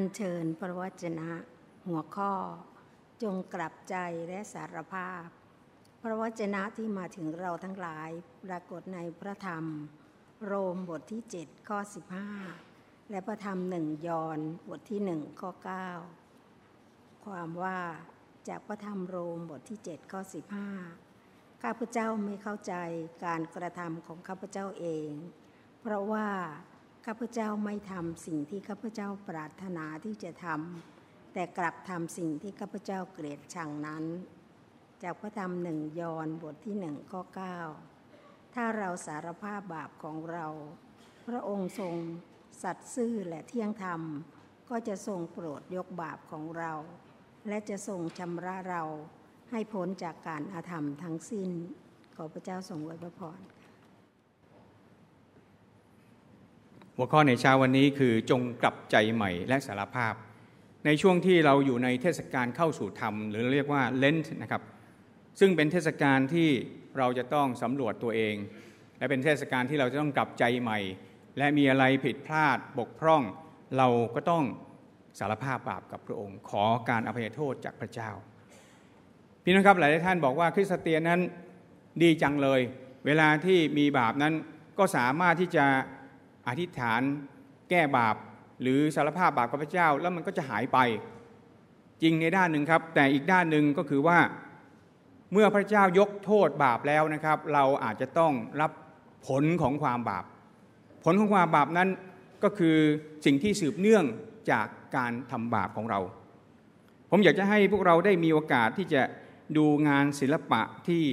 อัญเชิญพระวจนะ หัวข้อ จงกลับใจและสารภาพ พระวจนะที่มาถึงเราทั้งหลายปรากฏในพระธรรม โรมบทที่ 7 ข้อ 15 และพระธรรมหนึ่งยอนบทที่หนึ่งข้อ 9 ความว่าจากพระธรรมโรมบทที่ 7 ข้อ 15 ข้าพเจ้าไม่เข้าใจการกระทำของข้าพเจ้าเอง เพราะว่า ข้าพเจ้าไม่ทำสิ่งที่ข้าพเจ้าปรารถนาที่จะทำแต่กลับทำสิ่งที่ข้าพเจ้าเกลียดชังนั้น จากพระธรรมหนึ่งยอนบทที่หนึ่งข้อ9ถ้าเราสารภาพบาปของเรา พระองค์ทรงสัตย์ซื่อและเที่ยงธรรม ก็จะทรงโปรดยกบาปของเรา และจะทรงชำระเราให้พ้นจากการอาธรรมทั้งสิ้น ขอพระเจ้าทรงไว้พระพร หัวข้อในเช้าวันนี้คือจงกลับใจใหม่และสารภาพ ในช่วงที่เราอยู่ในเทศกาลเข้าสู่ธรรม หรือเรียกว่าเลนต์นะครับซึ่งเป็นเทศกาลที่เราจะต้องสำรวจตัวเอง และเป็นเทศกาลที่เราจะต้องกลับใจใหม่ และมีอะไรผิดพลาดบกพร่อง เราก็ต้องสารภาพบาปกับพระองค์ ขอการอภัยโทษจากพระเจ้า พี่น้องครับหลายท่านบอกว่าคริสเตียนนั้นดีจังเลย เวลาที่มีบาปนั้นก็สามารถที่จะ อธิษฐานแก้บาปหรือสารภาพบาปกับพระเจ้า แล้วมันก็จะหายไป จริงในด้านหนึ่งครับ แต่อีกด้านหนึ่งก็คือว่า เมื่อพระเจ้ายกโทษบาปแล้วนะครับ เราอาจจะต้องรับผลของความบาป ผลของความบาปนั้นก็คือสิ่งที่สืบเนื่องจากการทำบาปของเรา ผมอยากจะให้พวกเราได้มีโอกาสที่จะดูงานศิลปะที่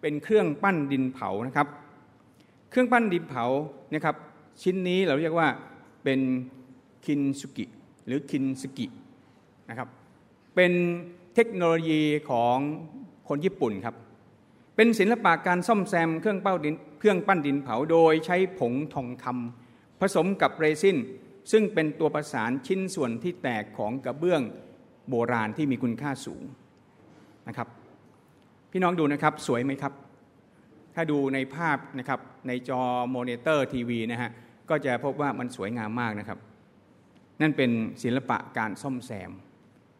เป็นเครื่องปั้นดินเผานะครับ เครื่องปั้นดินเผานะครับ ชิ้นนี้เราเรียกว่าเป็น金継ぎ หรือ 金継ぎนะครับเป็นเทคโนโลยีของคนญี่ปุ่นครับ เป็นศิลปะการซ่อมแซมเครื่องเป้าดินเครื่องปั้นดินเผาโดยใช้ผงทองคำผสมกับเรซินซึ่งเป็นตัวประสานชิ้นส่วนที่แตกของกระเบื้องโบราณที่มีคุณค่าสูงนะครับ พี่น้องดูนะครับสวยไหมครับ ถ้าดูในภาพนะครับในจอมอนิเตอร์ทีวีนะฮะ ก็จะพบว่ามันสวยงามมากนะครับ นั่นเป็นศิลปะการซ่อมแซม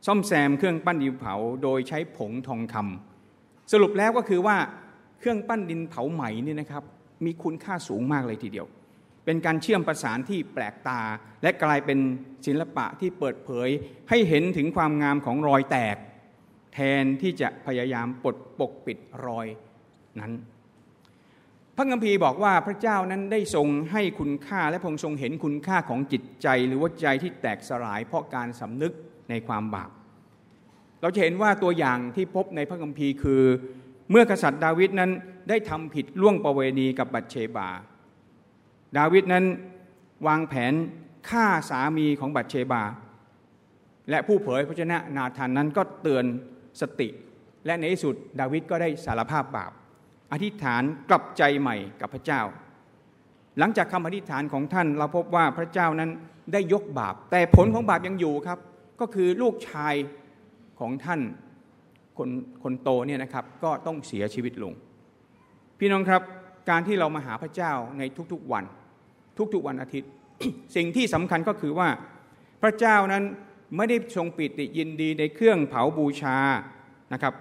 ซ่อมแซมเครื่องปั้นดินเผาโดยใช้ผงทองคำสรุปแล้วก็คือว่าเครื่องปั้นดินเผาใหม่นี่นะครับ มีคุณค่าสูงมากเลยทีเดียว เป็นการเชื่อมประสานที่แปลกตา และกลายเป็นศิลปะที่เปิดเผย ให้เห็นถึงความงามของรอยแตก แทนที่จะพยายามปดปกปิดรอยนั้น พระคัมภีร์บอกว่าพระเจ้านั้นได้ทรงให้คุณค่าและพงทรงเห็นคุณค่าของจิตใจ หรือว่าใจที่แตกสลายเพราะการสำนึกในความบาป เราจะเห็นว่าตัวอย่างที่พบในพระคัมภีร์คือ เมื่อกษัตริย์ดาวิดนั้นได้ทำผิดล่วงประเวณีกับบัตเชบา ดาวิดนั้นวางแผนฆ่าสามีของบัตเชบา และผู้เผยพระชนะนาธานนั้นก็เตือนสติ และในที่สุดดาวิดก็ได้สารภาพบาป อธิษฐานกลับใจใหม่กับพระเจ้า หลังจากคำอธิษฐานของท่านเราพบว่าพระเจ้านั้นได้ยกบาป แต่ผลของบาปยังอยู่ครับ ก็คือลูกชายของท่านคนคนโตเนี่ยนะครับก็ต้องเสียชีวิตลง พี่น้องครับการที่เรามาหาพระเจ้าในทุกๆวัน ทุกๆวันอาทิตย์ สิ่งที่สำคัญก็คือว่าพระเจ้านั้นไม่ได้ทรงปิติยินดีในเครื่องเผาบูชานะครับ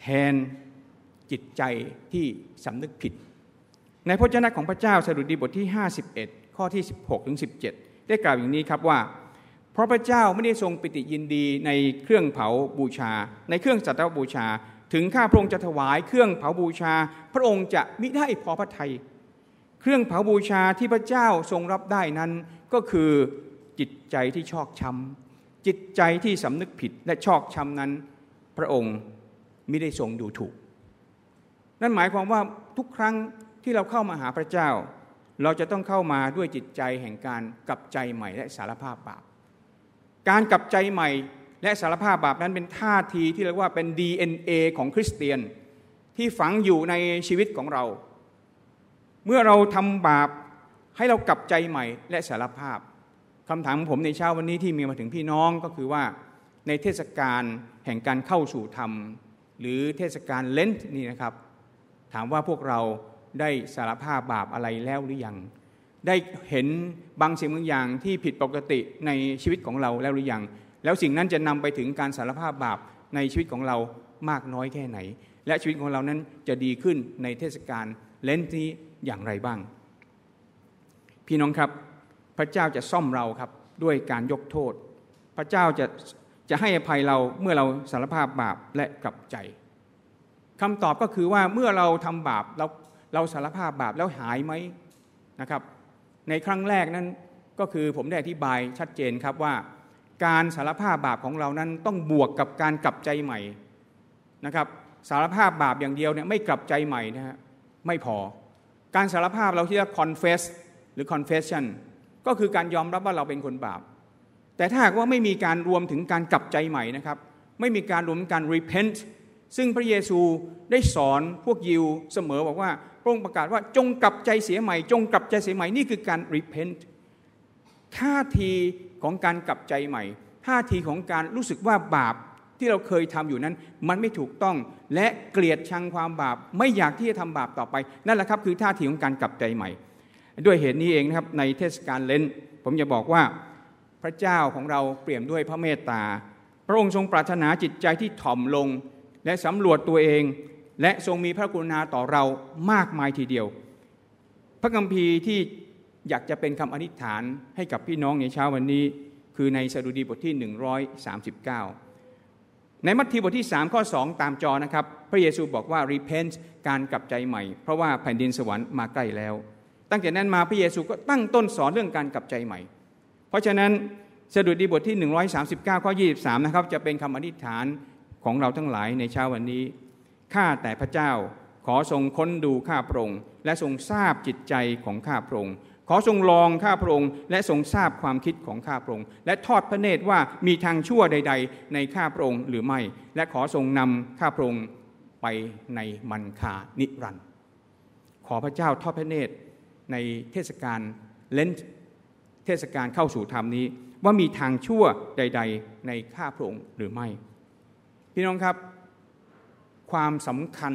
แทน จิตใจที่สำนึกผิด ในพระเจ้าของพระเจ้าสดุดีบทที่ 51 ข้อที่ 16ถึง17 ได้กล่าวอย่างนี้ครับว่า เพราะพระเจ้าไม่ได้ทรงปิติยินดีในเครื่องเผาบูชา ในเครื่องสัตว์บูชา ถึงข้าพระองค์จะถวายเครื่องเผาบูชา พระองค์จะมิได้พอพระทัยเครื่องเผาบูชาที่พระเจ้าทรงรับได้นั้นก็คือจิตใจที่ชอกช้ำจิตใจที่สำนึกผิดและชอกช้ำนั้น พระองค์ไม่ได้ทรงดูถูก นั่นหมายความว่าทุกครั้งที่เราเข้ามาหาพระเจ้า เราจะต้องเข้ามาด้วยจิตใจแห่งการกลับใจใหม่และสารภาพบาป การกลับใจใหม่และสารภาพบาปนั้นเป็นท่าทีที่เรียกว่าเป็น DNA ของคริสเตียนที่ฝังอยู่ในชีวิตของเรา เมื่อเราทำบาปให้เรากลับใจใหม่และสารภาพคำถามของผมในเช้าวันนี้ที่มีมาถึงพี่น้องก็คือว่าในเทศกาลแห่งการเข้าสู่ธรรม หรือเทศกาลเลนต์นี่นะครับ ถามว่าพวกเราได้สารภาพบาปอะไรแล้วหรือยัง ได้เห็นบางสิ่งบางอย่างที่ผิดปกติในชีวิตของเราแล้วหรือยัง แล้วสิ่งนั้นจะนำไปถึงการสารภาพบาปในชีวิตของเรามากน้อยแค่ไหน และชีวิตของเรานั้นจะดีขึ้นในเทศกาลเลนนี้อย่างไรบ้าง พี่น้องครับ พระเจ้าจะซ่อมเราครับด้วยการยกโทษ พระเจ้าจะจะให้อภัยเราเมื่อเราสารภาพบาปและกลับใจ คำตอบก็คือว่าเมื่อเราทำบาปเราเราสารภาพบาปแล้วหายไหมนะครับ ในครั้งแรกนั้นก็คือผมได้อธิบายชัดเจนครับว่า การสารภาพบาปของเรานั้นต้องบวกกับการกลับใจใหม่นะครับสารภาพบาปอย่างเดียวเนี่ยไม่กลับใจใหม่นะฮะไม่พอ การสารภาพเราที่เรียก confess หรือ confession ก็คือการยอมรับว่าเราเป็นคนบาป แต่ถ้าหากว่าไม่มีการรวมถึงการกลับใจใหม่นะครับ ไม่มีการรวมการ repent ซึ่งพระเยซูได้สอนพวกยิวเสมอบอกว่าพระองค์ประกาศว่าจงกลับใจเสียใหม่ จงกลับใจเสียใหม่นี่คือการ repent ท่าทีของการกลับใจใหม่ท่าทีของการรู้สึกว่าบาปที่เราเคยทำอยู่นั้น มันไม่ถูกต้องและเกลียดชังความบาป ไม่อยากที่จะทำบาปต่อไป นั่นแหละครับคือท่าทีของการกลับใจใหม่ ด้วยเหตุนี้เองนะครับในเทศกาลเลนผมจะบอกว่าพระเจ้าของเราเปี่ยมด้วยพระเมตตา พระองค์ทรงปรารถนาจิตใจที่ถ่อมลง และสำรวจตัวเอง และทรงมีพระกรุณาต่อเรามากมายทีเดียว พระคัมภีร์ที่อยากจะเป็นคำอธิษฐานให้กับพี่น้องในเช้าวันนี้ คือในสดุดีบทที่ 139 ในมัทธิวบทที่ 3 ข้อ 2 ตามจอนะครับ พระเยซูบอกว่า repent การกลับใจใหม่ เพราะว่าแผ่นดินสวรรค์มาใกล้แล้ว ตั้งแต่นั้นมาพระเยซูก็ตั้งต้นสอนเรื่องการกลับใจใหม่ เพราะฉะนั้นสดุดีบทที่ 139 ข้อ 23 นะครับ จะเป็นคำอธิษฐาน ของเราทั้งหลายในเช้าวันนี้ ข้าแต่พระเจ้าขอทรงค้นดูข้าพระองค์ และทรงทราบจิตใจของข้าพระองค์ ขอทรงลองข้าพระองค์ และทรงทราบความคิดของข้าพระองค์ และทอดพระเนตรว่ามีทางชั่วใด ๆ ในข้าพระองค์หรือไม่ และขอทรงนำข้าพระองค์ไปในมันคานิรันดร์ขอพระเจ้าทอดพระเนตรในเทศกาลเลนเทศกาลเข้าสู่ธรรมนี้ ว่ามีทางชั่วใด ๆ ในข้าพระองค์หรือไม่ พี่น้องครับ ความสำคัญ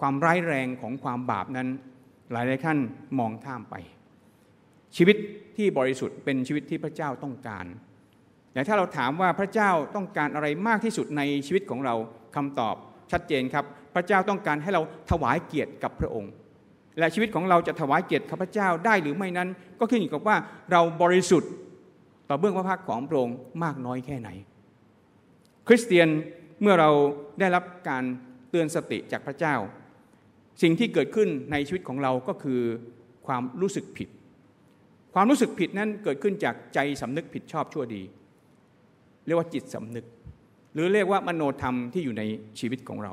ความร้ายแรงของความบาปนั้น หลายหลายท่านมองข้ามไป ชีวิตที่บริสุทธิ์เป็นชีวิตที่พระเจ้าต้องการแต่ถ้าเราถามว่าพระเจ้าต้องการอะไรมากที่สุดในชีวิตของเราคำตอบชัดเจนครับ พระเจ้าต้องการให้เราถวายเกียรติกับพระองค์ และชีวิตของเราจะถวายเกียรติกับพระเจ้าได้หรือไม่นั้น ก็ขึ้นอยู่กับว่าเราบริสุทธิ์ต่อเบื้องพระพักของพระองค์มากน้อยแค่ไหน คริสเตียน เมื่อเราได้รับการเตือนสติจากพระเจ้า สิ่งที่เกิดขึ้นในชีวิตของเราก็คือความรู้สึกผิด ความรู้สึกผิดนั้นเกิดขึ้นจากใจสำนึกผิดชอบชั่วดี เรียกว่าจิตสำนึก หรือเรียกว่ามโนธรรมที่อยู่ในชีวิตของเรา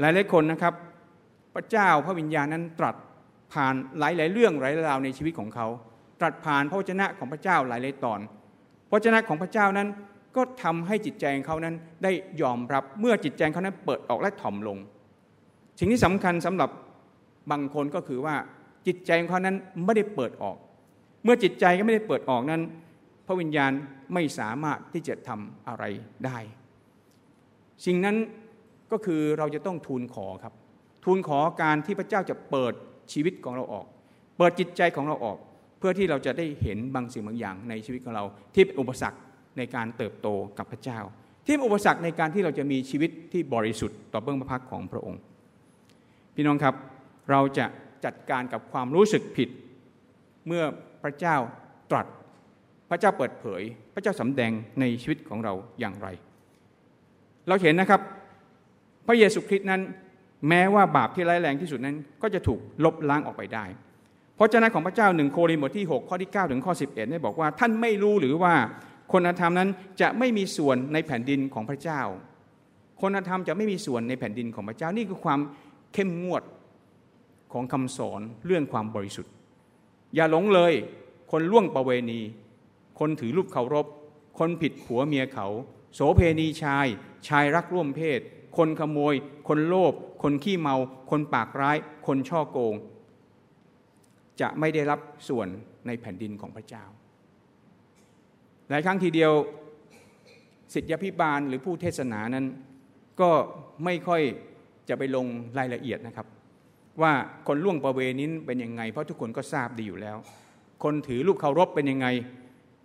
หลายหลายคนนะครับ พระเจ้าพระวิญญาณนั้นตรัสผ่านหลายหลายเรื่องหลายราวในชีวิตของเขา ตรัสผ่านพระวจนะของพระเจ้าหลายหลายตอนพระวจนะของพระเจ้านั้น ก็ทำให้จิตใจของเขานั้นได้ยอมรับเมื่อจิตใจเขานั้นเปิดออกและถ่อมลง สิ่งที่สำคัญสำหรับบางคนก็คือว่าจิตใจของเขานั้นไม่ได้เปิดออก เมื่อจิตใจก็ไม่ได้เปิดออกนั้น พระวิญญาณไม่สามารถที่จะทำอะไรได้ สิ่งนั้นก็คือเราจะต้องทูลขอครับ ทูลขอการที่พระเจ้าจะเปิดชีวิตของเราออก เปิดจิตใจของเราออก เพื่อที่เราจะได้เห็นบางสิ่งบางอย่างในชีวิตของเราที่เป็นอุปสรรค ในการเติบโตกับพระเจ้า ที่เป็นอุปสรรคในการที่เราจะมีชีวิตที่บริสุทธิ์ต่อเบื้องพระพักของพระองค์ พี่น้องครับเราจะจัดการกับความรู้สึกผิด เมื่อพระเจ้าตรัส พระเจ้าเปิดเผย พระเจ้าสำแดงในชีวิตของเราอย่างไร เราเห็นนะครับพระเยซูคริสต์นั้น แม้ว่าบาปที่ร้ายแรงที่สุดนั้นก็จะถูกลบล้างออกไปได้เพราะเจ้าของพระเจ้าหนึ่งโครินธ์บทที่ 6 ข้อที่ 9 ถึงข้อ 11 ได้บอกว่าท่านไม่รู้หรือว่า คนธรรมนั้นจะไม่มีส่วนในแผ่นดินของพระเจ้า คนธรรมจะไม่มีส่วนในแผ่นดินของพระเจ้านี่คือความเข้มงวดของคำสอนเรื่องความบริสุทธิ์ อย่าหลงเลย คนล่วงประเวณี คนถือรูปเคารพ คนผิดผัวเมียเขา โสเพณีชาย ชายรักร่วมเพศ คนขโมย คนโลภคนขี้เมา คนปากร้าย คนช่อโกง จะไม่ได้รับส่วนในแผ่นดินของพระเจ้า หลายครั้งทีเดียวสิทธิพิบาลหรือผู้เทศนานั้น ก็ไม่ค่อยจะไปลงรายละเอียดนะครับ ว่าคนล่วงประเวณีเป็นยังไง เพราะทุกคนก็ทราบดีอยู่แล้ว คนถือลูกเคารพเป็นยังไง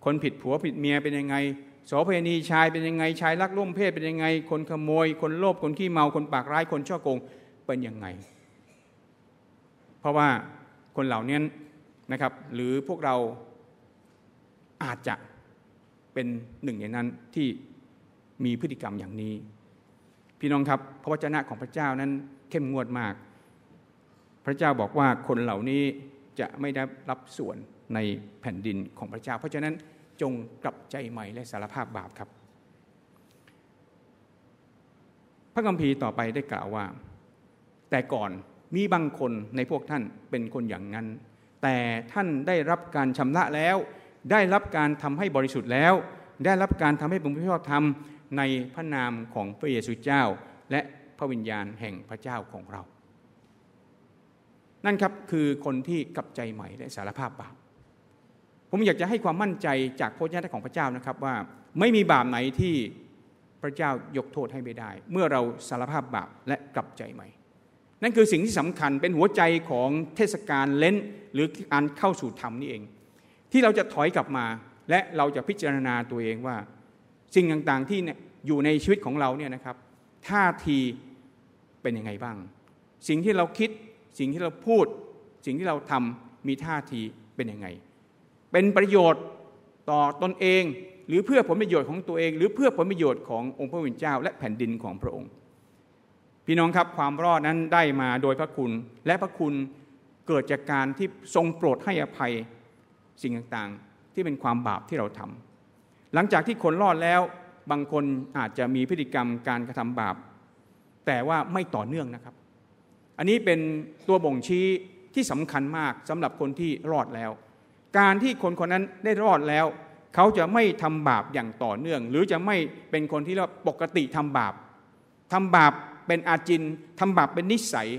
คนผิดผัวผิดเมียเป็นยังไงโสเภณีชายเป็นยังไงชายรักร่วมเพศเป็นยังไง คนขโมย คนโลภคนขี้เมาคนปากร้ายคนช่อโกงเป็นยังไง เพราะว่าคนเหล่านี้นะครับ หรือพวกเราอาจจะ เป็นหนึ่งในนั้นที่มีพฤติกรรมอย่างนี้ พี่น้องครับพระวจนะของพระเจ้านั้นเข้มงวดมาก พระเจ้าบอกว่าคนเหล่านี้จะไม่ได้รับส่วนในแผ่นดินของพระเจ้า เพราะฉะนั้นจงกลับใจใหม่และสารภาพบาปครับ พระคัมภีร์ต่อไปได้กล่าวว่า แต่ก่อนมีบางคนในพวกท่านเป็นคนอย่างนั้น แต่ท่านได้รับการชำระแล้ว ได้รับการทำให้บริสุทธิ์แล้ว ได้รับการทำให้เป็นผู้ชอบธรรมในพระนามของพระเยซูเจ้า และพระวิญญาณแห่งพระเจ้าของเรา นั่นครับคือคนที่กลับใจใหม่และสารภาพบาปผมอยากจะให้ความมั่นใจจากพระเจ้าของพระเจ้านะครับว่าไม่มีบาปไหนที่พระเจ้ายกโทษให้ไม่ได้ เมื่อเราสารภาพบาปและกลับใจใหม่ นั่นคือสิ่งที่สำคัญเป็นหัวใจของเทศกาลเล้นหรือการเข้าสู่ธรรมนี่เอง ที่เราจะถอยกลับมา และเราจะพิจารณาตัวเองว่า สิ่งต่างๆที่อยู่ในชีวิตของเราเนี่ยนะครับท่าทีเป็นยังไงบ้าง สิ่งที่เราคิดสิ่งที่เราพูด สิ่งที่เราทำมีท่าทีเป็นยังไง เป็นประโยชน์ต่อตนเอง หรือเพื่อผลประโยชน์ของตัวเอง หรือเพื่อผลประโยชน์ขององค์พระวิญเจ้า และแผ่นดินของพระองค์ พี่น้องครับความรอดนั้นได้มาโดยพระคุณ และพระคุณเกิดจากการที่ทรงโปรดให้อภัย สิ่งต่างๆ ที่เป็นความบาปที่เราทำหลังจากที่คนรอดแล้วบางคนอาจจะมีพฤติกรรมการกระทำบาป แต่ว่าไม่ต่อเนื่องนะครับ อันนี้เป็นตัวบ่งชี้ที่สำคัญมากสำหรับคนที่รอดแล้ว การที่คนคนนั้นได้รอดแล้ว เขาจะไม่ทำบาปอย่างต่อเนื่อง หรือจะไม่เป็นคนที่เราปกติทำบาปทำบาปเป็นอาจินทำบาปเป็นนิสัย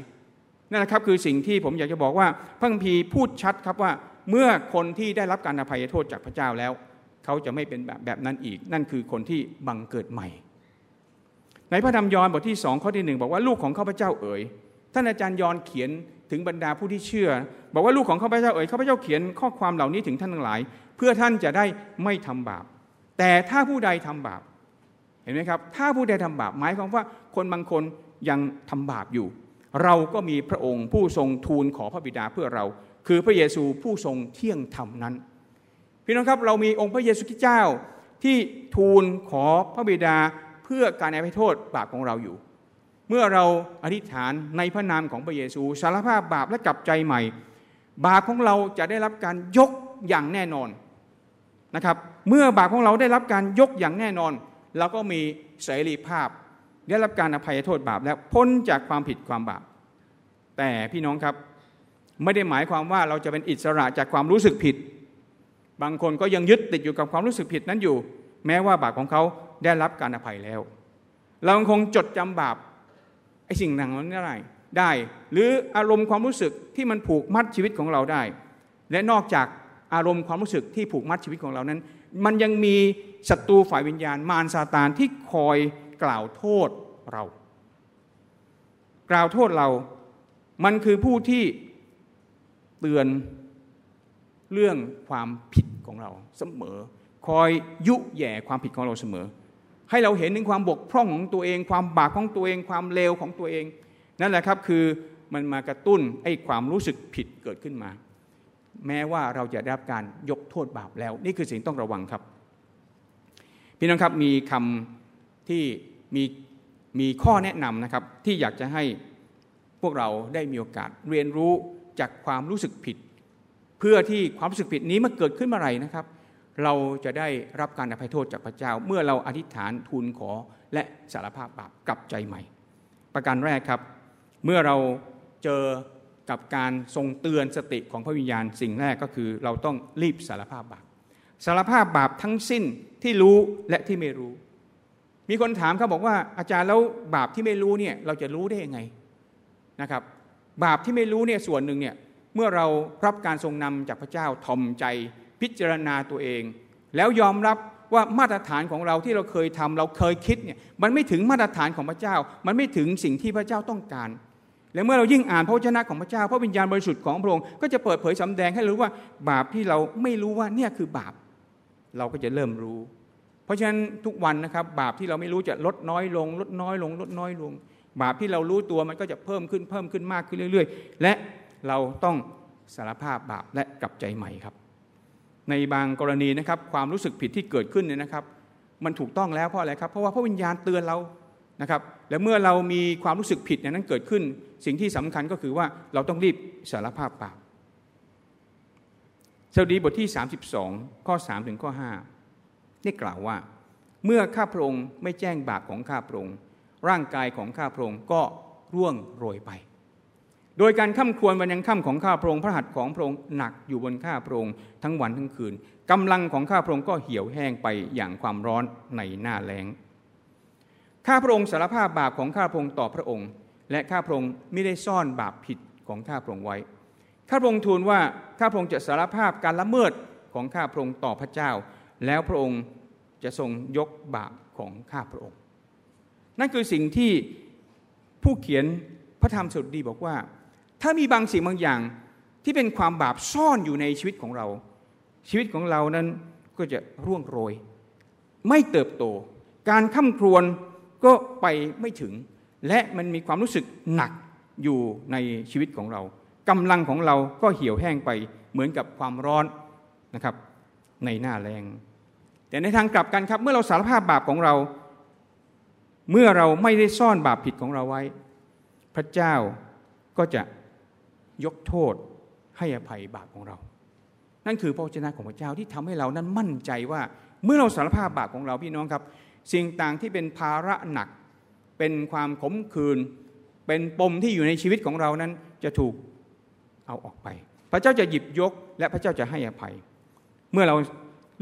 นั่นแหละครับคือสิ่งที่ผมอยากจะบอกว่าพระคัมภีร์พูดชัดครับว่า เมื่อคนที่ได้รับการอภัยโทษจากพระเจ้าแล้ว เขาจะไม่เป็นแบบแบบนั้นอีก นั่นคือคนที่บังเกิดใหม่ ในพระธรรมยอห์นบทที่สองข้อที่หนึ่งบอกว่าลูกของข้าพเจ้าเอ๋ยท่านอาจารย์ยอห์นเขียนถึงบรรดาผู้ที่เชื่อ บอกว่าลูกของข้าพเจ้าเอ๋ยข้าพเจ้าเขียนข้อความเหล่านี้ถึงท่านทั้งหลาย เพื่อท่านจะได้ไม่ทำบาป แต่ถ้าผู้ใดทำบาป เห็นไหมครับ ถ้าผู้ใดทำบาปหมายความว่าคนบางคนยังทำบาปอยู่ เราก็มีพระองค์ผู้ทรงทูลขอพระบิดาเพื่อเรา คือพระเยซูผู้ทรงเที่ยงธรรมนั้น พี่น้องครับเรามีองค์พระเยซูคริสต์เจ้าที่ทูลขอพระบิดาเพื่อการอภัยโทษบาปของเราอยู่ เมื่อเราอธิษฐานในพระนามของพระเยซูสารภาพบาปและกลับใจใหม่ บาปของเราจะได้รับการยกอย่างแน่นอนนะครับ เมื่อบาปของเราได้รับการยกอย่างแน่นอนเราก็มีเสรีภาพได้รับการอภัยโทษบาปแล้วพ้นจากความผิดความบาป แต่พี่น้องครับ ไม่ได้หมายความว่าเราจะเป็นอิสระจากความรู้สึกผิด บางคนก็ยังยึดติดอยู่กับความรู้สึกผิดนั้นอยู่ แม้ว่าบาปของเขาได้รับการอภัยแล้ว เราคงจดจำบาปไอ้สิ่งนั้นนั้นได้ได้ หรืออารมณ์ความรู้สึกที่มันผูกมัดชีวิตของเราได้ และนอกจากอารมณ์ความรู้สึกที่ผูกมัดชีวิตของเรานั้น มันยังมีศัตรูฝ่ายวิญญาณมารซาตานที่คอยกล่าวโทษเรา กล่าวโทษเรา มันคือผู้ที่ เตือนเรื่องความผิดของเราเสมอ คอยยุแย่ความผิดของเราเสมอ ให้เราเห็นถึงความบกพร่องของตัวเอง ความบาปของตัวเอง ความเลวของตัวเอง นั่นแหละครับคือมันมากระตุ้นไอ้ความรู้สึกผิดเกิดขึ้นมา แม้ว่าเราจะได้รับการยกโทษบาปแล้ว นี่คือสิ่งต้องระวังครับ พี่น้องครับมีคำที่มีมีข้อแนะนำนะครับที่อยากจะให้พวกเราได้มีโอกาสเรียนรู้ จากความรู้สึกผิด เพื่อที่ความรู้สึกผิดนี้มันเกิดขึ้นเมื่อไหร่นะครับ เราจะได้รับการอภัยโทษจากพระเจ้า เมื่อเราอธิษฐานทูลขอและสารภาพบาปกลับใจใหม่ ประการแรกครับ เมื่อเราเจอกับการทรงเตือนสติของพระวิญญาณสิ่งแรกก็คือ เราต้องรีบสารภาพบาปสารภาพบาปทั้งสิ้นที่รู้และที่ไม่รู้ มีคนถามเขาบอกว่าอาจารย์แล้วบาปที่ไม่รู้เนี่ยเราจะรู้ได้ยังไงนะครับ บาปที่ไม่รู้เนี่ยส่วนหนึ่งเนี่ยเมื่อเรารับการทรงนำจากพระเจ้าทอมใจพิจารณาตัวเอง แล้วยอมรับว่ามาตรฐานของเราที่เราเคยทำเราเคยคิดเนี่ยมันไม่ถึงมาตรฐานของพระเจ้า มันไม่ถึงสิ่งที่พระเจ้าต้องการ และเมื่อเรายิ่งอ่านพระวจนะของพระเจ้าพระวิญญาณบริสุทธิ์ของพระองค์ก็จะเปิดเผยสำแดงให้รู้ว่าบาปที่เราไม่รู้ว่าเนี่ยคือบาป เราก็จะเริ่มรู้ เพราะฉะนั้นทุกวันนะครับบาปที่เราไม่รู้จะลดน้อยลง ลดน้อยลง ลดน้อยลง บาปที่เรารู้ตัวมันก็จะเพิ่มขึ้นเพิ่มขึ้นมากขึ้นเรื่อย ๆ และเราต้องสารภาพบาปและกลับใจใหม่ครับ ในบางกรณีนะครับ ความรู้สึกผิดที่เกิดขึ้นเนี่ยนะครับ มันถูกต้องแล้วเพราะอะไรครับเพราะว่าพระวิญญาณเตือนเรานะครับและเมื่อเรามีความรู้สึกผิดนั้นเกิดขึ้น สิ่งที่สำคัญก็คือว่าเราต้องรีบสารภาพบาปสดีบทที่ 32 ข้อ 3 ถึงข้อ5ได้กล่าวว่า เมื่อข้าพระองค์ไม่แจ้งบาปของข้าพระองค์ ร่างกายของข้าพระองค์ก็ร่วงโรยไป โดยการข้ามควรวันยังค่ำของข้าพระองค์พระหัตถ์ของพระองค์หนักอยู่บนข้าพระองค์ทั้งวันทั้งคืนกำลังของข้าพระองค์ก็เหี่ยวแห้งไปอย่างความร้อนในหน้าแล้งข้าพระองค์สารภาพบาปของข้าพระองค์ต่อพระองค์ และข้าพระองค์ไม่ได้ซ่อนบาปผิดของข้าพระองค์ไว้ ข้าพระองค์ทูลว่าข้าพระองค์จะสารภาพการละเมิดของข้าพระองค์ต่อพระเจ้า แล้วพระองค์จะทรงยกบาปของข้าพระองค์ นั่นคือสิ่งที่ผู้เขียนพระธรรมสุดดีบอกว่า ถ้ามีบางสิ่งบางอย่างที่เป็นความบาปซ่อนอยู่ในชีวิตของเรา ชีวิตของเรานั้นก็จะร่วงโรย ไม่เติบโต การข้าครวนก็ไปไม่ถึง และมันมีความรู้สึกหนักอยู่ในชีวิตของเรากำลังของเราก็เหี่ยวแห้งไปเหมือนกับความร้อนนะครับ ในหน้าแรงแต่ในทางกลับกันครับ เมื่อเราสารภาพบาปของเรา เมื่อเราไม่ได้ซ่อนบาปผิดของเราไว้ พระเจ้าก็จะยกโทษให้อภัยบาปของเรา นั่นคือพระเจ้าของพระเจ้าที่ทำให้เรานั้นมั่นใจว่า เมื่อเราสารภาพบาปของเราพี่น้องครับ สิ่งต่างที่เป็นภาระหนัก เป็นความขมขื่นเป็นปมที่อยู่ในชีวิตของเรานั้นจะถูกเอาออกไป พระเจ้าจะหยิบยก และพระเจ้าจะให้อภัย เมื่อเรา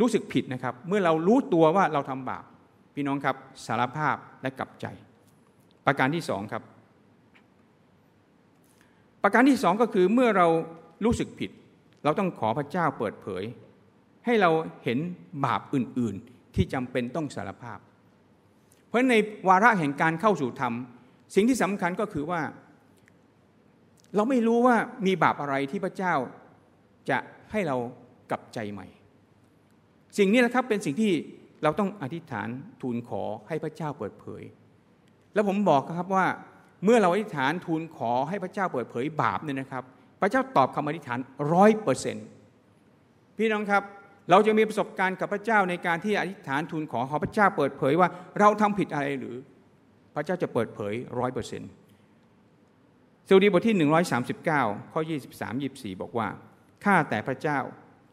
รู้สึกผิดนะครับ เมื่อเรารู้ตัวว่าเราทำบาป พี่น้องครับสารภาพและกลับใจ ประการที่สองครับ ประการที่สองก็คือเมื่อเรารู้สึกผิด เราต้องขอพระเจ้าเปิดเผย ให้เราเห็นบาปอื่นๆ ที่จำเป็นต้องสารภาพ เพราะในวาระแห่งการเข้าสู่ธรรม สิ่งที่สำคัญก็คือว่า เราไม่รู้ว่ามีบาปอะไรที่พระเจ้าจะให้เรากลับใจใหม่ สิ่งนี้นะครับเป็นสิ่งที่ เราต้องอธิษฐานทูลขอให้พระเจ้าเปิดเผย แล้วผมบอกครับว่าเมื่อเราอธิษฐานทูลขอให้พระเจ้าเปิดเผยบาปเนี่ยนะครับ พระเจ้าตอบคำอธิษฐานร้อยเปอร์เซ็นต์พี่น้องครับเราจะมีประสบการณ์กับพระเจ้าในการที่อธิษฐานทูลขอขอพระเจ้าเปิดเผยว่าเราทำผิดอะไรหรือ พระเจ้าจะเปิดเผยร้อยเปอร์เซ็นต์สดุดีบทที่ 139 ข้อ 23 24 บอกว่า ข้าแต่พระเจ้า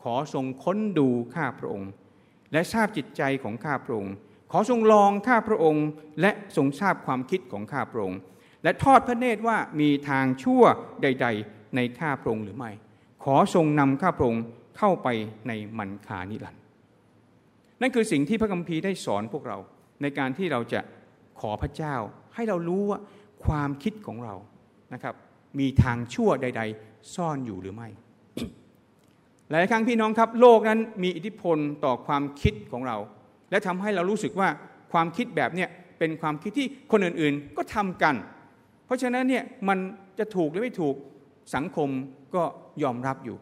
ขอทรงค้นดูข้าพระองค์ และทราบจิตใจของข้าพระองค์ ขอทรงลองข้าพระองค์ และทรงทราบความคิดของข้าพระองค์ และทอดพระเนตรว่ามีทางชั่วใด ๆ ในข้าพระองค์หรือไม่ ขอทรงนำข้าพระองค์เข้าไปในมันคานิรันดร์นั่นคือสิ่งที่พระคัมภีร์ได้สอนพวกเราในการที่เราจะขอพระเจ้า ให้เรารู้ว่าความคิดของเรานะครับ มีทางชั่วใด ๆ ซ่อนอยู่หรือไม่ หลายครั้งพี่น้องครับโลกนั้นมีอิทธิพลต่อความคิดของเรา และทำให้เรารู้สึกว่าความคิดแบบเนี้ยเป็นความคิดที่คนอื่นๆก็ทำกัน เพราะฉะนั้นเนี่ยมันจะถูกหรือไม่ถูกสังคมก็ยอมรับอยู่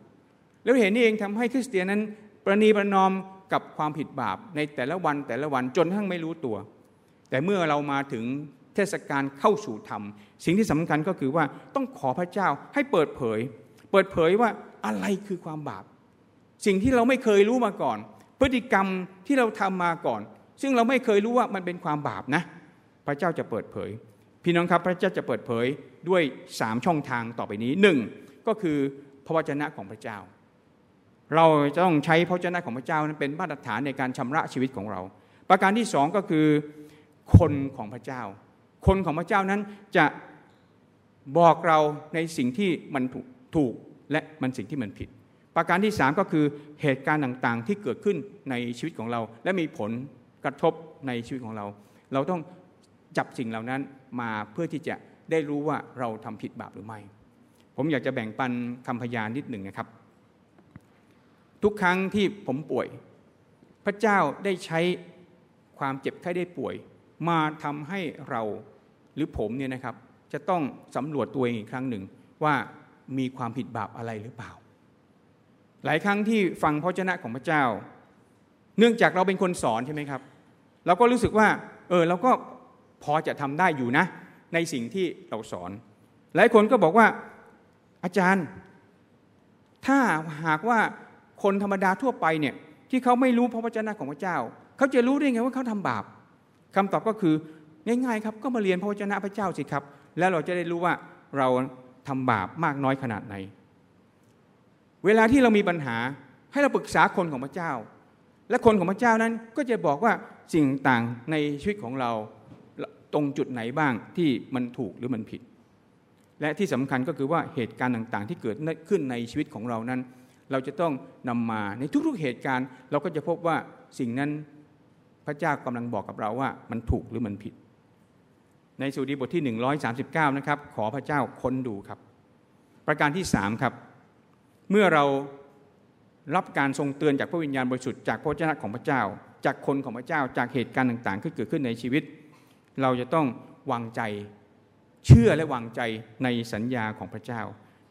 แล้วเห็นนี่เองทำให้คริสเตียนนั้น ประนีประนอมกับความผิดบาปในแต่ละวันแต่ละวันจนทั้งไม่รู้ตัว แต่เมื่อเรามาถึงเทศกาลเข้าสู่ธรรม สิ่งที่สำคัญก็คือว่าต้องขอพระเจ้าให้เปิดเผย เปิดเผยว่าอะไรคือความบาป สิ่งที่เราไม่เคยรู้มาก่อน พฤติกรรมที่เราทำมาก่อน ซึ่งเราไม่เคยรู้ว่ามันเป็นความบาปนะ พระเจ้าจะเปิดเผย พี่น้องครับพระเจ้าจะเปิดเผยด้วยสามช่องทางต่อไปนี้หนึ่งก็คือพระวจนะของพระเจ้า เราจะต้องใช้พระเจ้าของพระเจ้านั้นเป็นมาตรฐานในการชำระชีวิตของเรา ประการที่สองก็คือคนของพระเจ้า คนของพระเจ้านั้นจะบอกเราในสิ่งที่มันถูกและมันสิ่งที่มันผิด ประการที่สามก็คือเหตุการณ์ต่างๆ ที่เกิดขึ้นในชีวิตของเรา และมีผลกระทบในชีวิตของเรา เราต้องจับสิ่งเหล่านั้นมาเพื่อที่จะได้รู้ว่าเราทำผิดบาปหรือไม่ ผมอยากจะแบ่งปันคำพยานนิดหนึ่งนะครับ ทุกครั้งที่ผมป่วย พระเจ้าได้ใช้ความเจ็บไข้ได้ป่วย มาทำให้เราหรือผมเนี่ยนะครับ จะต้องสำรวจตัวเองอีกครั้งหนึ่งว่ามีความผิดบาปอะไรหรือเปล่า หลายครั้งที่ฟังพระเจ้าของพระเจ้า เนื่องจากเราเป็นคนสอนใช่ไหมครับ เราก็รู้สึกว่า เออเราก็พอจะทำได้อยู่นะ ในสิ่งที่เราสอน หลายคนก็บอกว่าอาจารย์ ถ้าหากว่าคนธรรมดาทั่วไปเนี่ยที่เขาไม่รู้พระวจนะของพระเจ้า เขาจะรู้ได้ไงว่าเขาทำบาปคำตอบก็คือง่ายๆครับก็มาเรียนพระวจนะพระเจ้าสิครับ แล้วเราจะได้รู้ว่าเราทำบาปมากน้อยขนาดไหน เวลาที่เรามีปัญหาให้เราปรึกษาคนของพระเจ้า และคนของพระเจ้านั้นก็จะบอกว่าสิ่งต่างในชีวิตของเราตรงจุดไหนบ้างที่มันถูกหรือมันผิด และที่สำคัญก็คือว่าเหตุการณ์ต่างๆ ที่เกิดขึ้นในชีวิตของเรานั้น เราจะต้องนำมาในทุกๆเหตุการณ์ เราก็จะพบว่าสิ่งนั้นพระเจ้ากำลังบอกกับเราว่ามันถูกหรือมันผิด ในสุดีบทที่ 139 นะครับ ขอพระเจ้าค้นดูครับ ประการที่สามครับ เมื่อเรารับการทรงเตือนจากพระวิญญาณบริสุทธิ์จากพระเจ้าของพระเจ้า จากคนของพระเจ้าจากเหตุการณ์ต่างๆที่เกิดขึ้นในชีวิต เราจะต้องวางใจเชื่อและวางใจในสัญญาของพระเจ้า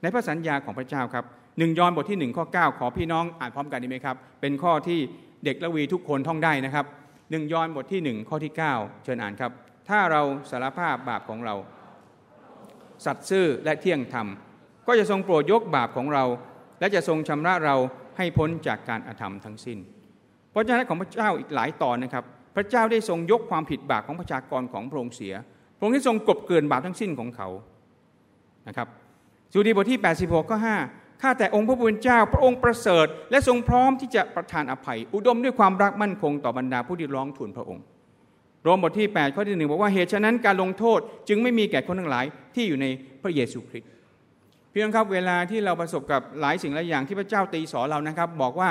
ในพระสัญญาของพระเจ้าครับหนึ่งยอห์นบทที่หนึ่งข้อ9ขอพี่น้องอ่านพร้อมกันดีไหมครับ เป็นข้อที่เด็กละวีทุกคนท่องได้นะครับหนึ่งยอห์นบทที่หนึ่งข้อที่ 9 เชิญอ่านครับ ถ้าเราสารภาพบาปของเรา สัตย์ซื่อและเที่ยงธรรม ก็จะทรงโปรดยกบาปของเรา และจะทรงชำระเราให้พ้นจากการอาธรรมทั้งสิ้น เพราะฉะนั้นของพระเจ้าอีกหลายตอนนะครับ พระเจ้าได้ทรงยกความผิดบาปของประชากรของพระองค์เสีย พระองค์ได้ทรงกบเกินบาปทั้งสิ้นของเขา นะครับสุดีบทที่ 86ข้อ5ข้าแต่องค์พระผู้เป็นเจ้า พระองค์ประเสริฐ และทรงพร้อมที่จะประทานอภัย อุดมด้วยความรักมั่นคงต่อบรรดาผู้ที่ร้องทูลพระองค์โรมบทที่ 8 ข้อที่หนึ่งบอกว่าเหตุฉะนั้นการลงโทษจึงไม่มีแก่คนทั้งหลายที่อยู่ในพระเยซูคริสต์ พี่น้องครับเวลาที่เราประสบกับหลายสิ่งหลายอย่างที่พระเจ้าตีสอนเรานะครับ บอกว่า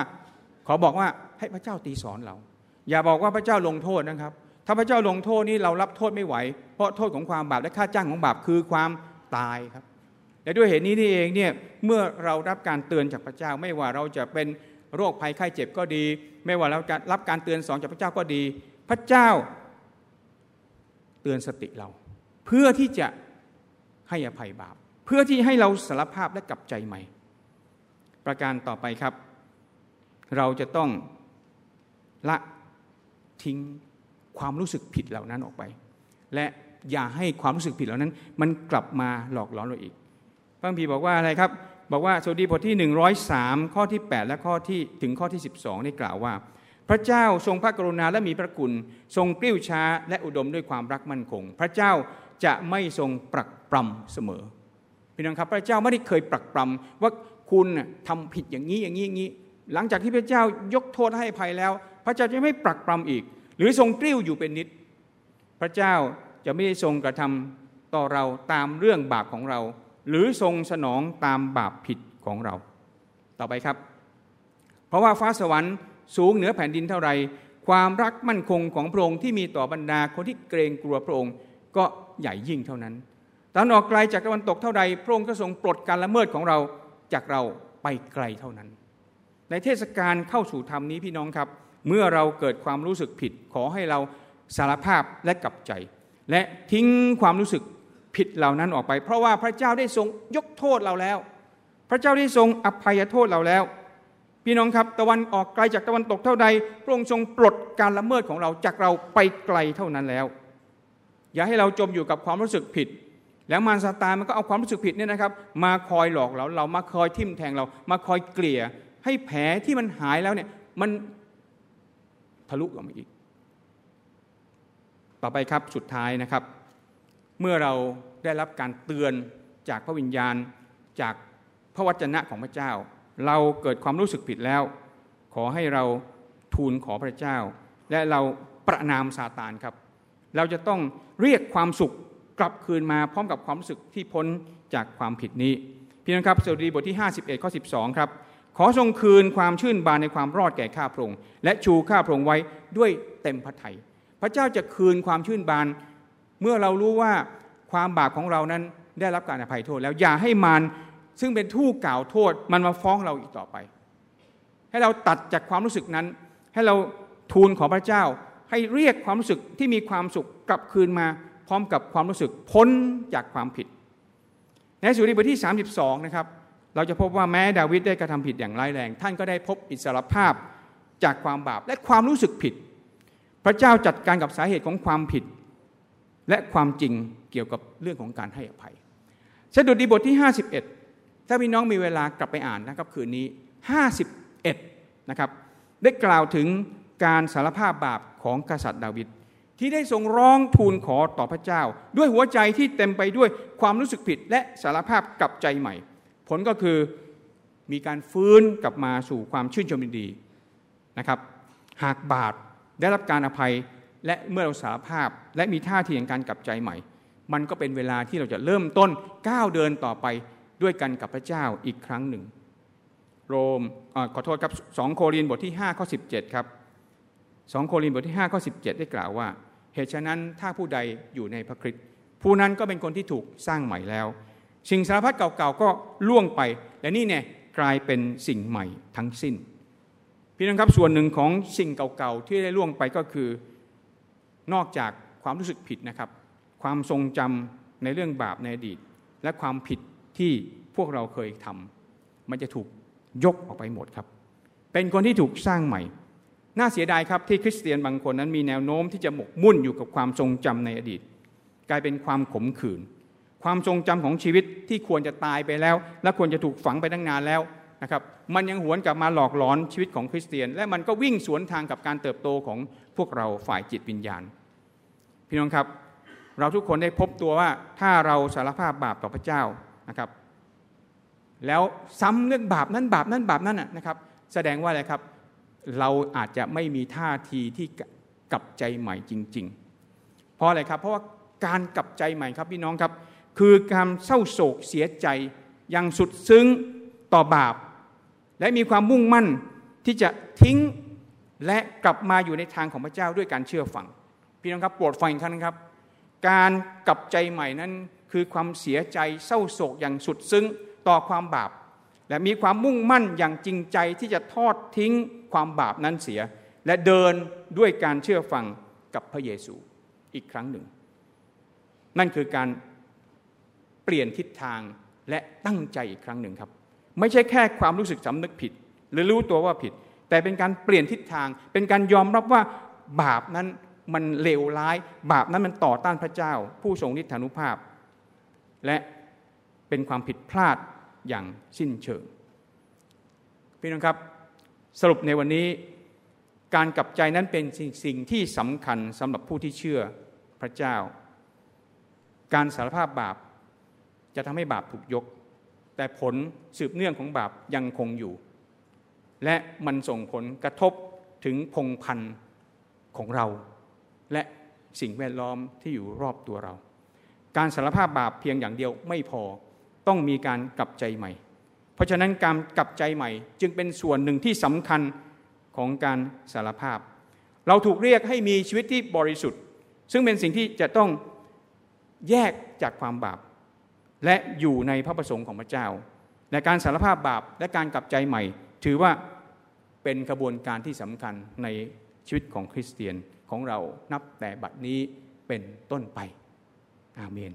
ขอบอกว่าให้พระเจ้าตีสอนเรา อย่าบอกว่าพระเจ้าลงโทษนะครับ ถ้าพระเจ้าลงโทษนี่เรารับโทษไม่ไหว เพราะโทษของความบาปและค่าจ้างของบาปคือความตายครับและด้วยเหตุนี้นี่เองเนี่ยเมื่อเรารับการเตือนจากพระเจ้า ไม่ว่าเราจะเป็นโรคภัยไข้เจ็บก็ดี ไม่ว่าเราจะรับการเตือนสอนจากพระเจ้าก็ดี พระเจ้าเตือนสติเรา เพื่อที่จะให้อภัยบาป พื่อที่ให้เราสารภาพและกลับใจใหม่ ประการต่อไปครับ เราจะต้องละทิ้งความรู้สึกผิดเหล่านั้นออกไป และอย่าให้ความรู้สึกผิดเหล่านั้น มันกลับมาหลอกหลอนเราอีกพระคัมภีร์บอกว่าอะไรครับ บอกว่าสดีบทที่ 103 ข้อที่ 8 และข้อที่ถึงข้อที่ 12ได้กล่าวว่า พระเจ้าทรงพระกรุณาและมีพระคุณทรงกลิ้วช้าและอุดมด้วยความรักมั่นคง พระเจ้าจะไม่ทรงปรักปรำเสมอ พี่น้องครับพระเจ้าไม่ได้เคยปรักปรำว่าคุณทำผิดอย่างนี้อย่างนี้อย่างนี้ หลังจากที่พระเจ้ายกโทษให้ภัยแล้ว พระเจ้าจะไม่ปรักปรำอีก หรือทรงกลิ้วอยู่เป็นนิด พระเจ้าจะไม่ได้ทรงกระทำต่อเราตามเรื่องบาปของเรา หรือทรงสนองตามบาปผิดของเรา ต่อไปครับ เพราะว่าฟ้าสวรรค์สูงเหนือแผ่นดินเท่าไรความรักมั่นคงของพระองค์ที่มีต่อบรรดาคนที่เกรงกลัวพระองค์ก็ใหญ่ยิ่งเท่านั้น ตอนออกไกลจากตะวันตกเท่าใดพระองค์ก็ทรงปลดการละเมิดของเราจากเราไปไกลเท่านั้น ในเทศกาลเข้าสู่ธรรมนี้พี่น้องครับ เมื่อเราเกิดความรู้สึกผิดขอให้เราสารภาพและกลับใจ และทิ้งความรู้สึกผิดเหล่านั้นออกไป เพราะว่าพระเจ้าได้ทรงยกโทษเราแล้ว พระเจ้าได้ทรงอภัยโทษเราแล้ว พี่น้องครับตะวันออกไกลจากตะวันตกเท่าใด พระองค์ทรงปลดการละเมิดของเราจากเราไปไกลเท่านั้นแล้ว อย่าให้เราจมอยู่กับความรู้สึกผิด แล้วมารซาตานมันก็เอาความรู้สึกผิดเนี่ยนะครับ มาคอยหลอกเราเรามาคอยทิ่มแทงเรา มาคอยเกลี่ย ให้แผลที่มันหายแล้วเนี่ยมันทะลุออกมาอีก ต่อไปครับสุดท้ายนะครับ เมื่อเราได้รับการเตือนจากพระวิญญาณจากพระวจนะของพระเจ้า เราเกิดความรู้สึกผิดแล้ว ขอให้เราทูลขอพระเจ้า และเราประนามซาตานครับ เราจะต้องเรียกความสุข กลับคืนมาพร้อมกับความรู้สึกที่พ้นจากความผิดนี้ พี่น้องครับสดีบทที่ 51ข้อ12 ครับ ขอทรงคืนความชื่นบานในความรอดแก่ข้าพระองค์และชูข้าพระองค์ไว้ด้วยเต็มพระทยัยพระเจ้าจะคืนความชื่นบาน เมื่อเรารู้ว่าความบาปของเรานั้นได้รับการอภัยโทษ แล้วอย่าให้มันซึ่งเป็นทู่กล่าวโทษมันมาฟ้องเราอีกต่อไป ให้เราตัดจากความรู้สึกนั้น ให้เราทูลขอพระเจ้า ให้เรียกความรู้สึกที่มีความสุขกลับคืนมา ร้อมกับความรู้สึกพ้นจากความผิด ในสุรีบทที่ 32 นะครับ เราจะพบว่าแม้ดาวิดได้กระทำผิดอย่างร้ายแรง ท่านก็ได้พบอิสรภาพจากความบาปและความรู้สึกผิด พระเจ้าจัดการกับสาเหตุของความผิด และความจริงเกี่ยวกับเรื่องของการให้อภัยสดุดีบทที่ 51 ถ้าพี่น้องมีเวลากลับไปอ่านนะครับคืนนี้ 51 นะครับได้กล่าวถึงการสารภาพบาปของกษัตริย์ดาวิด ที่ได้ทรงร้องทูลขอต่อพระเจ้า ด้วยหัวใจที่เต็มไปด้วยความรู้สึกผิดและสารภาพกลับใจใหม่ ผลก็คือมีการฟื้นกลับมาสู่ความชื่นชมยินดีนะครับ หากบาปได้รับการอภัยและเมื่อเราสารภาพและมีท่าทีแห่งการกลับใจใหม่ มันก็เป็นเวลาที่เราจะเริ่มต้นก้าวเดินต่อไปด้วยกันกับพระเจ้าอีกครั้งหนึ่ง โรมอขอโทษครับ 2 โครินธ์บทที่5ข้อ17 ครับ 2 โครินธ์บทที่5ข้อ17 ได้กล่าวว่า เหตุฉะนั้นถ้าผู้ใดอยู่ในพระคริสต์ผู้นั้นก็เป็นคนที่ถูกสร้างใหม่แล้ว สิ่งสารพัดเก่าๆก็ล่วงไป และนี่เนี่ยกลายเป็นสิ่งใหม่ทั้งสิ้น พี่น้องครับส่วนหนึ่งของสิ่งเก่าๆที่ได้ล่วงไปก็คือนอกจากความรู้สึกผิดนะครับ ความทรงจำในเรื่องบาปในอดีต และความผิดที่พวกเราเคยทำมันจะถูกยกออกไปหมดครับ เป็นคนที่ถูกสร้างใหม่ น่าเสียดายครับที่คริสเตียนบางคนนั้นมีแนวโน้มที่จะหมกมุ่นอยู่กับความทรงจำในอดีต กลายเป็นความขมขื่น ความทรงจำของชีวิตที่ควรจะตายไปแล้ว และควรจะถูกฝังไปตั้งนานแล้วนะครับมันยังหวนกลับมาหลอกหลอนชีวิตของคริสเตียน และมันก็วิ่งสวนทางกับการเติบโตของพวกเราฝ่ายจิตวิญญาณ พี่น้องครับ เราทุกคนได้พบตัวว่าถ้าเราสารภาพบาปต่อพระเจ้านะครับ แล้วซ้ำเรื่องบาปนั้นบาปนั้นบาปนั้นนะครับ แสดงว่าอะไรครับ เราอาจจะไม่มีท่าทีที่กลับใจใหม่จริง ๆ เพราะอะไรครับ เพราะว่าการกลับใจใหม่ครับพี่น้องครับ คือการเศร้าโศกเสียใจอย่างสุดซึ้งต่อบาป และมีความมุ่งมั่นที่จะทิ้งและกลับมาอยู่ในทางของพระเจ้าด้วยการเชื่อฟัง พี่น้องครับโปรดฟังอีกครั้งครับ การกลับใจใหม่นั้นคือความเสียใจเศร้าโศกอย่างสุดซึ้งต่อความบาป และมีความมุ่งมั่นอย่างจริงใจที่จะทอดทิ้ง ความบาปนั้นเสีย และเดินด้วยการเชื่อฟังกับพระเยซูอีกครั้งหนึ่ง นั่นคือการเปลี่ยนทิศทางและตั้งใจอีกครั้งหนึ่งครับ ไม่ใช่แค่ความรู้สึกสำนึกผิด หรือรู้ตัวว่าผิด แต่เป็นการเปลี่ยนทิศทาง เป็นการยอมรับว่าบาปนั้นมันเลวร้าย บาปนั้นมันต่อต้านพระเจ้า ผู้ทรงฤทธานุภาพ และเป็นความผิดพลาดอย่างสิ้นเชิง พี่น้องครับ สรุปในวันนี้การกลับใจนั้นเป็นสิ่งที่สำคัญสำหรับผู้ที่เชื่อพระเจ้า การสารภาพบาปจะทำให้บาปถูกยก แต่ผลสืบเนื่องของบาปยังคงอยู่ และมันส่งผลกระทบถึงพงพันธ์ของเรา และสิ่งแวดล้อมที่อยู่รอบตัวเรา การสารภาพบาปเพียงอย่างเดียวไม่พอต้องมีการกลับใจใหม่ ราะฉะนั้นการกลับใจใหม่ จึงเป็นส่วนหนึ่งที่สำคัญของการสารภาพ เราถูกเรียกให้มีชีวิตที่บริสุทธิ์ ซึ่งเป็นสิ่งที่จะต้องแยกจากความบาป และอยู่ในพระประสงค์ของพระเจ้า และการสารภาพบาปและการกลับใจใหม่ ถือว่าเป็นกระบวนการที่สำคัญในชีวิตของคริสเตียนของเรานับแต่บัดนี้เป็นต้นไป อาเมน